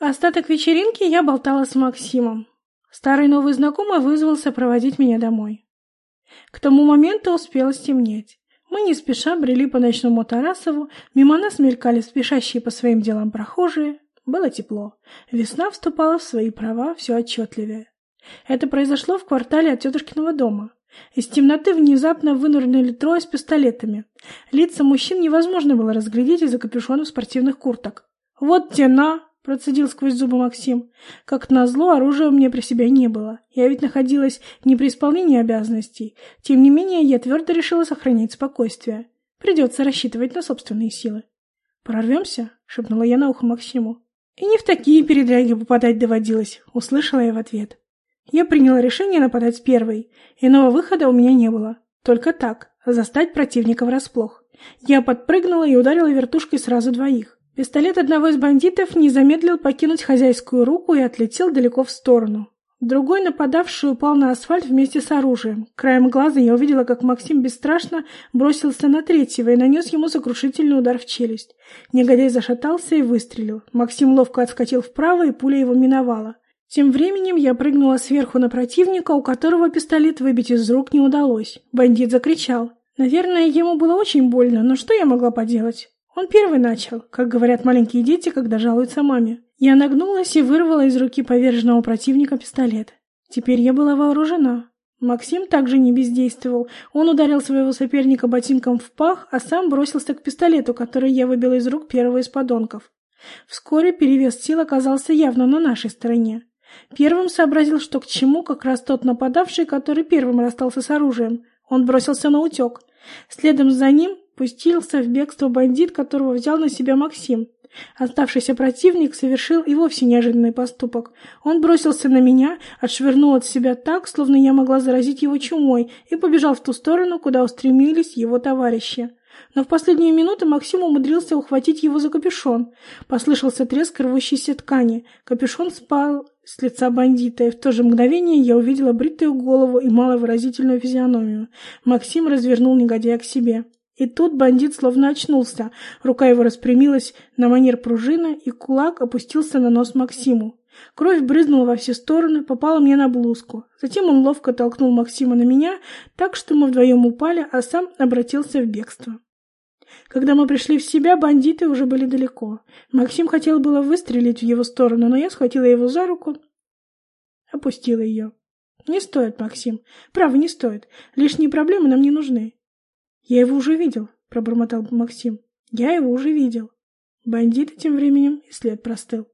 Остаток вечеринки я болтала с Максимом. Старый новый знакомый вызвался проводить меня домой. К тому моменту успело стемнеть. Мы не спеша брели по ночному Тарасову, мимо нас мелькали спешащие по своим делам прохожие. Было тепло. Весна вступала в свои права все отчетливее. Это произошло в квартале от тетушкиного дома. Из темноты внезапно вынырнули трое с пистолетами. Лица мужчин невозможно было разглядеть из-за капюшонов спортивных курток. «Вот тена!» — процедил сквозь зубы Максим. Как назло, оружия у меня при себе не было. Я ведь находилась не при исполнении обязанностей. Тем не менее, я твердо решила сохранять спокойствие. Придется рассчитывать на собственные силы. «Прорвемся?» — шепнула я на ухо Максиму. «И не в такие передряги попадать доводилось», — услышала я в ответ. Я приняла решение нападать первой. Иного выхода у меня не было. Только так, застать противника врасплох. Я подпрыгнула и ударила вертушкой сразу двоих. Пистолет одного из бандитов не замедлил покинуть хозяйскую руку и отлетел далеко в сторону. Другой нападавший упал на асфальт вместе с оружием. Краем глаза я увидела, как Максим бесстрашно бросился на третьего и нанес ему сокрушительный удар в челюсть. Негодяй зашатался и выстрелил. Максим ловко отскочил вправо, и пуля его миновала. Тем временем я прыгнула сверху на противника, у которого пистолет выбить из рук не удалось. Бандит закричал. Наверное, ему было очень больно, но что я могла поделать? Он первый начал, как говорят маленькие дети, когда жалуются маме. Я нагнулась и вырвала из руки поверженного противника пистолет. Теперь я была вооружена. Максим также не бездействовал. Он ударил своего соперника ботинком в пах, а сам бросился к пистолету, который я выбила из рук первого из подонков. Вскоре перевес сил оказался явно на нашей стороне. Первым сообразил, что к чему как раз тот нападавший, который первым расстался с оружием. Он бросился на утек. Следом за ним пустился в бегство бандит, которого взял на себя Максим. Оставшийся противник совершил и вовсе неожиданный поступок. Он бросился на меня, отшвырнул от себя так, словно я могла заразить его чумой, и побежал в ту сторону, куда устремились его товарищи. Но в последнюю минуту Максим умудрился ухватить его за капюшон. Послышался треск рвущейся ткани. Капюшон спал с лица бандита, и в то же мгновение я увидела бритую голову и маловыразительную физиономию. Максим развернул негодяя к себе. И тут бандит словно очнулся. Рука его распрямилась на манер пружины, и кулак опустился на нос Максиму. Кровь брызнула во все стороны, попала мне на блузку. Затем он ловко толкнул Максима на меня, так что мы вдвоем упали, а сам обратился в бегство. Когда мы пришли в себя, бандиты уже были далеко. Максим хотел было выстрелить в его сторону, но я схватила его за руку, опустила ее. «Не стоит, Максим. Право, не стоит. Лишние проблемы нам не нужны. «Я его уже видел», — пробормотал Максим. «Я его уже видел». Бандиты тем временем и след простыл.